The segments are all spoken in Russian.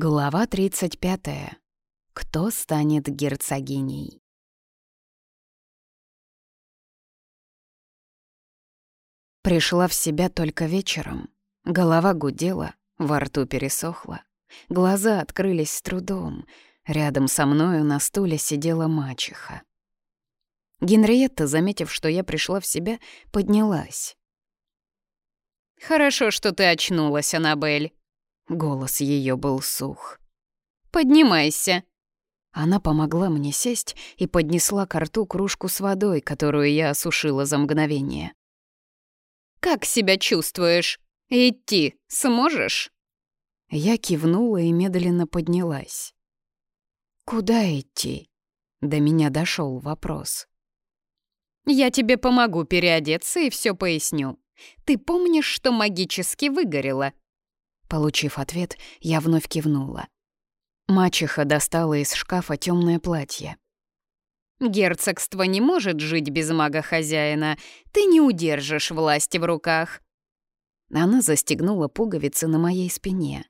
Глава 35. Кто станет герцогиней? Пришла в себя только вечером. Голова гудела, во рту пересохла. Глаза открылись с трудом. Рядом со мною на стуле сидела мачеха. Генриетта, заметив, что я пришла в себя, поднялась. «Хорошо, что ты очнулась, Аннабель. Голос ее был сух. «Поднимайся!» Она помогла мне сесть и поднесла к рту кружку с водой, которую я осушила за мгновение. «Как себя чувствуешь? Идти сможешь?» Я кивнула и медленно поднялась. «Куда идти?» До меня дошел вопрос. «Я тебе помогу переодеться и все поясню. Ты помнишь, что магически выгорела? Получив ответ, я вновь кивнула. Мачеха достала из шкафа темное платье. «Герцогство не может жить без мага-хозяина. Ты не удержишь власти в руках». Она застегнула пуговицы на моей спине.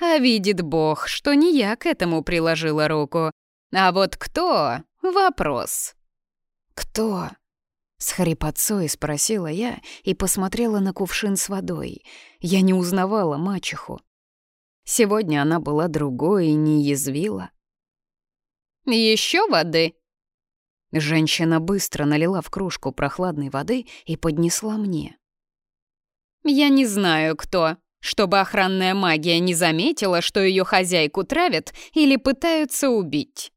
«А видит Бог, что не я к этому приложила руку. А вот кто — вопрос». «Кто?» С хрипотцой спросила я и посмотрела на кувшин с водой. Я не узнавала мачеху. Сегодня она была другой и не язвила. Еще воды?» Женщина быстро налила в кружку прохладной воды и поднесла мне. «Я не знаю, кто. Чтобы охранная магия не заметила, что ее хозяйку травят или пытаются убить».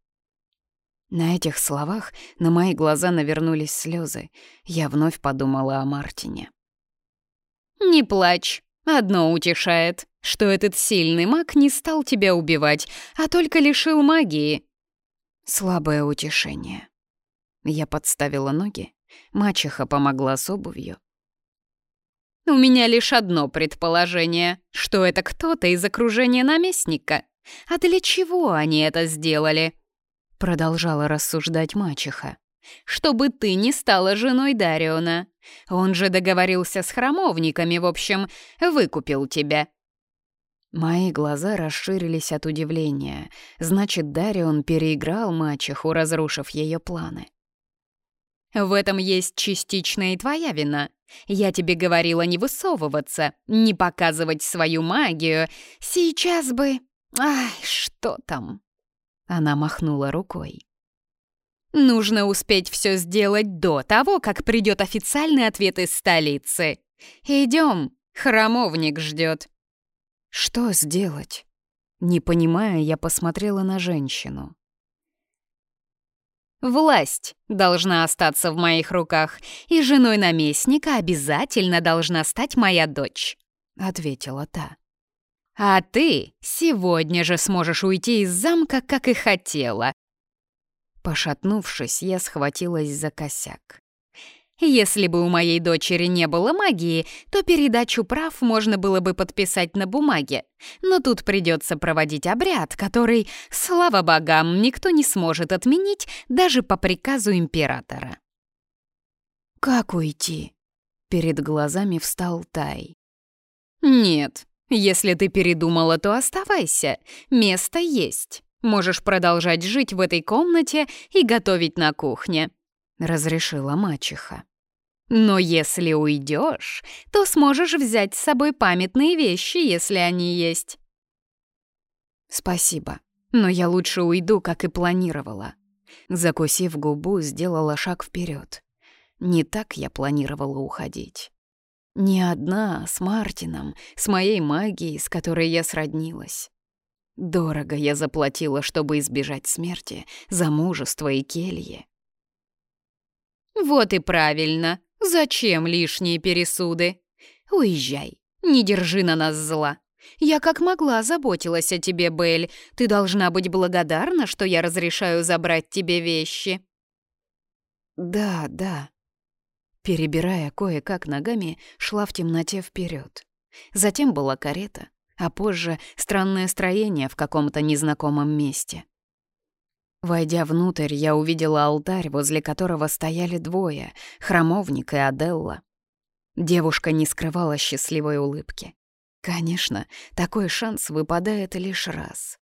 На этих словах на мои глаза навернулись слезы. Я вновь подумала о Мартине. «Не плачь. Одно утешает, что этот сильный маг не стал тебя убивать, а только лишил магии». Слабое утешение. Я подставила ноги, мачеха помогла с обувью. «У меня лишь одно предположение, что это кто-то из окружения наместника. А для чего они это сделали?» Продолжала рассуждать мачеха. «Чтобы ты не стала женой Дариона. Он же договорился с храмовниками, в общем, выкупил тебя». Мои глаза расширились от удивления. Значит, Дарион переиграл мачеху, разрушив ее планы. «В этом есть частично и твоя вина. Я тебе говорила не высовываться, не показывать свою магию. Сейчас бы... Ай, что там?» Она махнула рукой. «Нужно успеть все сделать до того, как придет официальный ответ из столицы. Идем, храмовник ждет. «Что сделать?» Не понимая, я посмотрела на женщину. «Власть должна остаться в моих руках, и женой наместника обязательно должна стать моя дочь», — ответила та. А ты сегодня же сможешь уйти из замка, как и хотела. Пошатнувшись, я схватилась за косяк. Если бы у моей дочери не было магии, то передачу прав можно было бы подписать на бумаге. Но тут придется проводить обряд, который, слава богам, никто не сможет отменить даже по приказу императора. «Как уйти?» Перед глазами встал Тай. «Нет, если ты передумала, то оставайся. Место есть. Можешь продолжать жить в этой комнате и готовить на кухне», — разрешила мачеха. «Но если уйдешь, то сможешь взять с собой памятные вещи, если они есть». «Спасибо, но я лучше уйду, как и планировала». Закусив губу, сделала шаг вперед. Не так я планировала уходить. Не одна, с Мартином, с моей магией, с которой я сроднилась. Дорого я заплатила, чтобы избежать смерти, замужества и кельи. «Вот и правильно. Зачем лишние пересуды? Уезжай, не держи на нас зла. Я как могла заботилась о тебе, Белль. Ты должна быть благодарна, что я разрешаю забрать тебе вещи». «Да, да», Перебирая кое-как ногами, шла в темноте вперед. Затем была карета, а позже странное строение в каком-то незнакомом месте. Войдя внутрь, я увидела алтарь, возле которого стояли двое — храмовник и Аделла. Девушка не скрывала счастливой улыбки. Конечно, такой шанс выпадает лишь раз.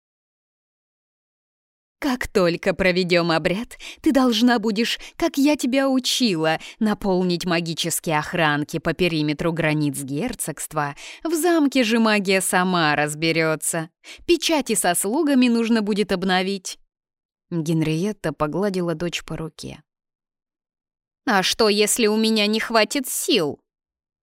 «Как только проведем обряд, ты должна будешь, как я тебя учила, наполнить магические охранки по периметру границ герцогства. В замке же магия сама разберется. Печати со слугами нужно будет обновить». Генриетта погладила дочь по руке. «А что, если у меня не хватит сил?»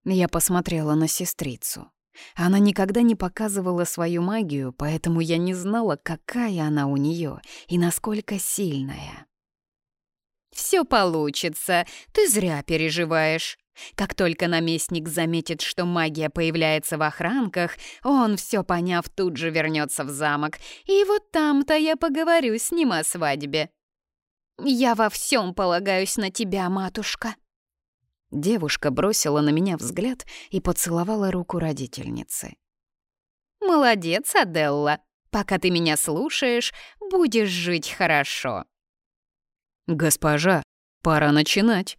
Я посмотрела на сестрицу. Она никогда не показывала свою магию, поэтому я не знала, какая она у нее и насколько сильная. «Все получится, ты зря переживаешь. Как только наместник заметит, что магия появляется в охранках, он, все поняв, тут же вернется в замок. И вот там-то я поговорю с ним о свадьбе. Я во всем полагаюсь на тебя, матушка». Девушка бросила на меня взгляд и поцеловала руку родительницы. «Молодец, Аделла. Пока ты меня слушаешь, будешь жить хорошо». «Госпожа, пора начинать».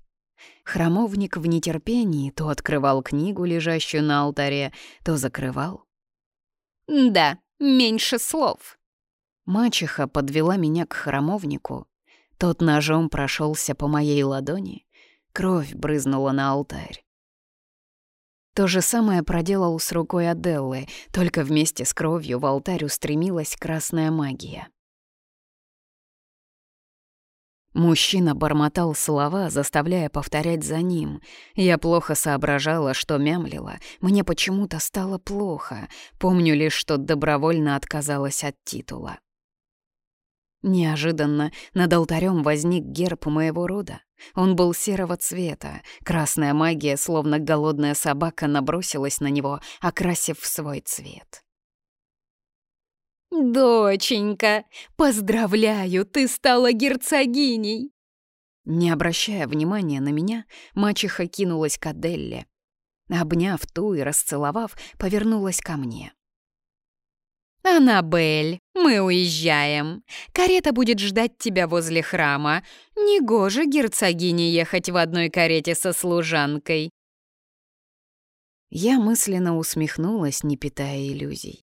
Храмовник в нетерпении то открывал книгу, лежащую на алтаре, то закрывал. «Да, меньше слов». Мачеха подвела меня к храмовнику. Тот ножом прошелся по моей ладони, Кровь брызнула на алтарь. То же самое проделал с рукой Аделлы, только вместе с кровью в алтарь устремилась красная магия. Мужчина бормотал слова, заставляя повторять за ним. Я плохо соображала, что мямлила. Мне почему-то стало плохо. Помню лишь, что добровольно отказалась от титула. Неожиданно над алтарем возник герб моего рода. Он был серого цвета. Красная магия, словно голодная собака, набросилась на него, окрасив в свой цвет. «Доченька, поздравляю, ты стала герцогиней!» Не обращая внимания на меня, мачеха кинулась к Аделле. Обняв ту и расцеловав, повернулась ко мне. «Аннабель, мы уезжаем. Карета будет ждать тебя возле храма. Негоже герцогине ехать в одной карете со служанкой». Я мысленно усмехнулась, не питая иллюзий.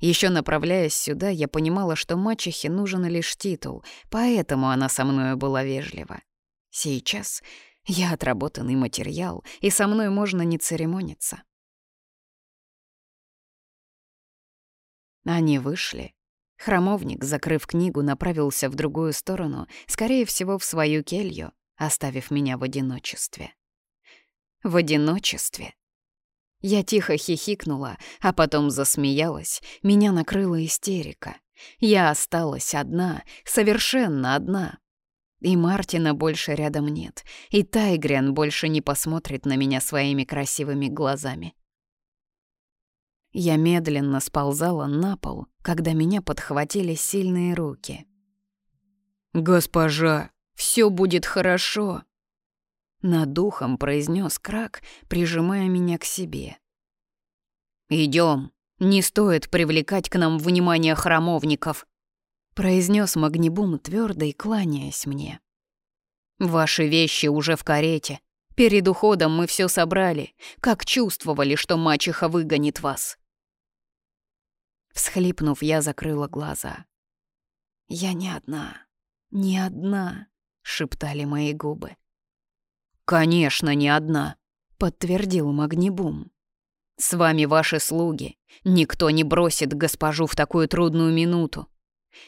Еще направляясь сюда, я понимала, что мачехе нужен лишь титул, поэтому она со мною была вежлива. Сейчас я отработанный материал, и со мной можно не церемониться. Они вышли. Храмовник, закрыв книгу, направился в другую сторону, скорее всего, в свою келью, оставив меня в одиночестве. В одиночестве. Я тихо хихикнула, а потом засмеялась. Меня накрыла истерика. Я осталась одна, совершенно одна. И Мартина больше рядом нет, и Тайгрен больше не посмотрит на меня своими красивыми глазами. Я медленно сползала на пол, когда меня подхватили сильные руки. «Госпожа, все будет хорошо!» Над духом произнес Крак, прижимая меня к себе. Идем, не стоит привлекать к нам внимание храмовников», произнес Магнибум твердо и кланяясь мне. «Ваши вещи уже в карете. Перед уходом мы все собрали, как чувствовали, что мачеха выгонит вас. Всхлипнув, я закрыла глаза. «Я не одна, не одна», — шептали мои губы. «Конечно, не одна», — подтвердил Магнибум. «С вами ваши слуги. Никто не бросит госпожу в такую трудную минуту».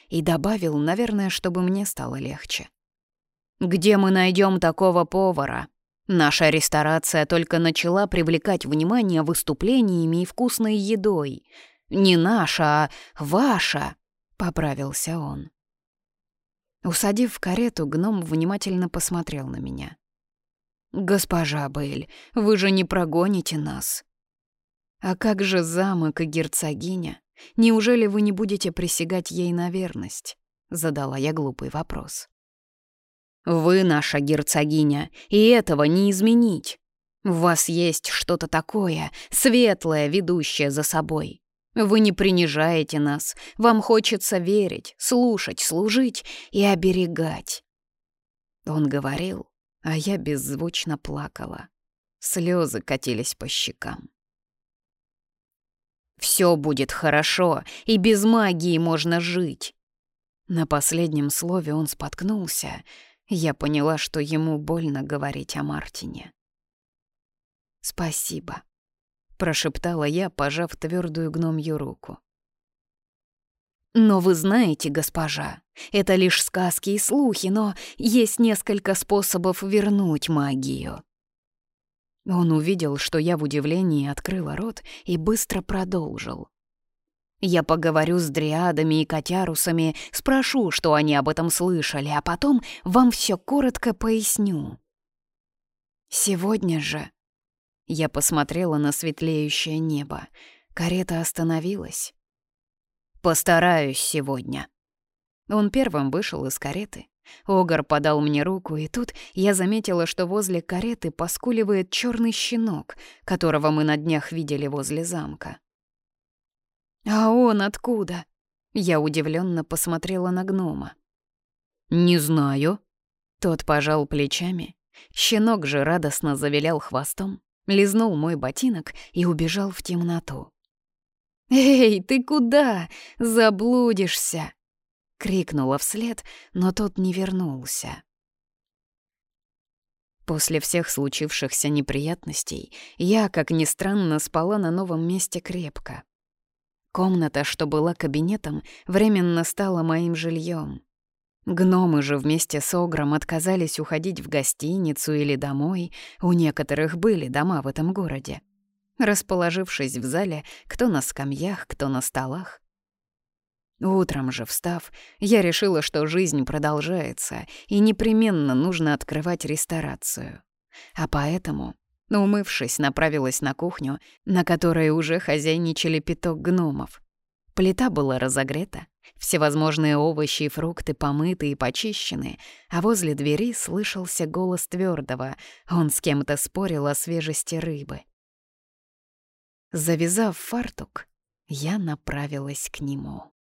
И добавил, наверное, чтобы мне стало легче. «Где мы найдем такого повара?» Наша ресторация только начала привлекать внимание выступлениями и вкусной едой. Не наша, а ваша», — поправился он. Усадив в карету, гном внимательно посмотрел на меня. «Госпожа Бейль, вы же не прогоните нас». «А как же замок и герцогиня? Неужели вы не будете присягать ей на верность?» — задала я глупый вопрос. «Вы наша герцогиня, и этого не изменить. В вас есть что-то такое, светлое, ведущее за собой. Вы не принижаете нас, вам хочется верить, слушать, служить и оберегать. Он говорил, а я беззвучно плакала. Слезы катились по щекам. Все будет хорошо, и без магии можно жить. На последнем слове он споткнулся. Я поняла, что ему больно говорить о Мартине. «Спасибо», — прошептала я, пожав твердую гномью руку. «Но вы знаете, госпожа, это лишь сказки и слухи, но есть несколько способов вернуть магию». Он увидел, что я в удивлении открыла рот и быстро продолжил. «Я поговорю с дриадами и котярусами, спрошу, что они об этом слышали, а потом вам все коротко поясню». «Сегодня же...» Я посмотрела на светлеющее небо. Карета остановилась. «Постараюсь сегодня». Он первым вышел из кареты, Огар подал мне руку, и тут я заметила, что возле кареты поскуливает черный щенок, которого мы на днях видели возле замка. «А он откуда?» Я удивленно посмотрела на гнома. «Не знаю». Тот пожал плечами. Щенок же радостно завилял хвостом, лизнул мой ботинок и убежал в темноту. «Эй, ты куда? Заблудишься!» крикнула вслед, но тот не вернулся. После всех случившихся неприятностей я, как ни странно, спала на новом месте крепко. Комната, что была кабинетом, временно стала моим жильем. Гномы же вместе с Огром отказались уходить в гостиницу или домой, у некоторых были дома в этом городе. Расположившись в зале, кто на скамьях, кто на столах, Утром же, встав, я решила, что жизнь продолжается, и непременно нужно открывать ресторацию. А поэтому, умывшись, направилась на кухню, на которой уже хозяйничали пяток гномов. Плита была разогрета, всевозможные овощи и фрукты помыты и почищены, а возле двери слышался голос твердого. Он с кем-то спорил о свежести рыбы. Завязав фартук, я направилась к нему.